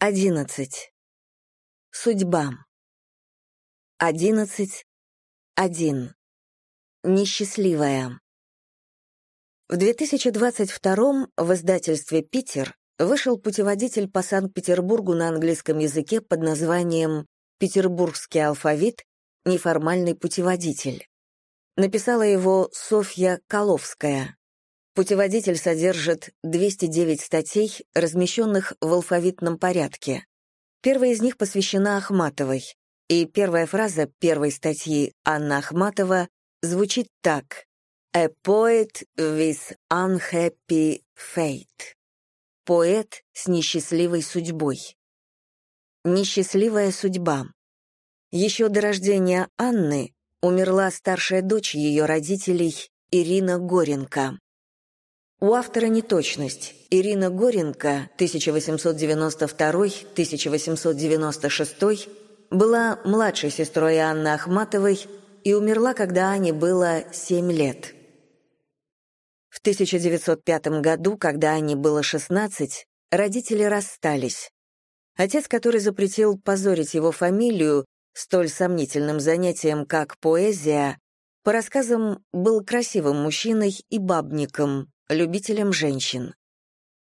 Одиннадцать. Судьба. Одиннадцать. Один. Несчастливая. В 2022 в издательстве «Питер» вышел путеводитель по Санкт-Петербургу на английском языке под названием «Петербургский алфавит. Неформальный путеводитель». Написала его Софья Коловская. Путеводитель содержит 209 статей, размещенных в алфавитном порядке. Первая из них посвящена Ахматовой, и первая фраза первой статьи Анна Ахматова звучит так «A poet with unhappy fate» — поэт с несчастливой судьбой. Несчастливая судьба. Еще до рождения Анны умерла старшая дочь ее родителей Ирина Горенко. У автора неточность. Ирина Горенко, 1892-1896, была младшей сестрой Анны Ахматовой и умерла, когда Ане было 7 лет. В 1905 году, когда Ане было 16, родители расстались. Отец, который запретил позорить его фамилию столь сомнительным занятием, как поэзия, по рассказам был красивым мужчиной и бабником, любителем женщин.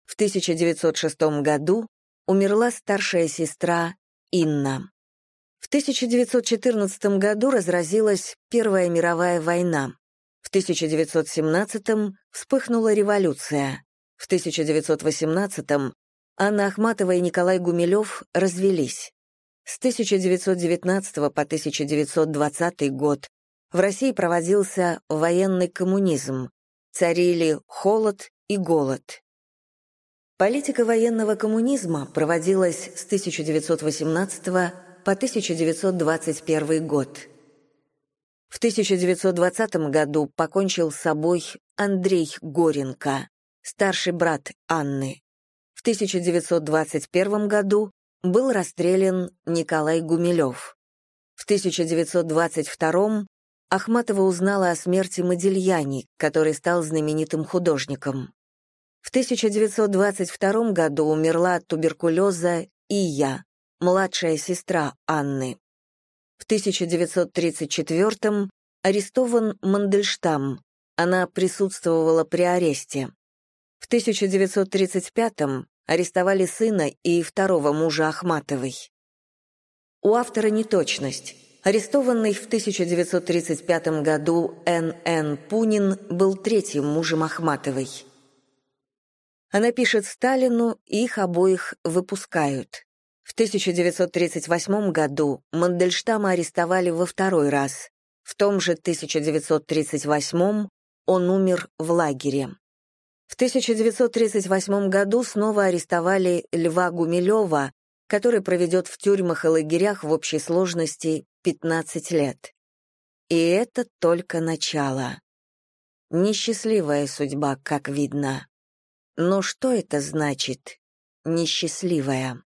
В 1906 году умерла старшая сестра Инна. В 1914 году разразилась Первая мировая война. В 1917 вспыхнула революция. В 1918 Анна Ахматова и Николай Гумилев развелись. С 1919 по 1920 год в России проводился военный коммунизм, царили холод и голод. Политика военного коммунизма проводилась с 1918 по 1921 год. В 1920 году покончил с собой Андрей Горенко, старший брат Анны. В 1921 году был расстрелян Николай Гумилев. В 1922 Ахматова узнала о смерти Модильяни, который стал знаменитым художником. В 1922 году умерла от туберкулеза и я, младшая сестра Анны. В 1934 арестован Мандельштам, она присутствовала при аресте. В 1935 арестовали сына и второго мужа Ахматовой. У автора неточность. Арестованный в 1935 году Н.Н. Пунин был третьим мужем Ахматовой. Она пишет Сталину, и их обоих выпускают. В 1938 году Мандельштама арестовали во второй раз. В том же 1938 он умер в лагере. В 1938 году снова арестовали Льва Гумилева, который проведет в тюрьмах и лагерях в общей сложности 15 лет. И это только начало. Несчастливая судьба, как видно. Но что это значит «несчастливая»?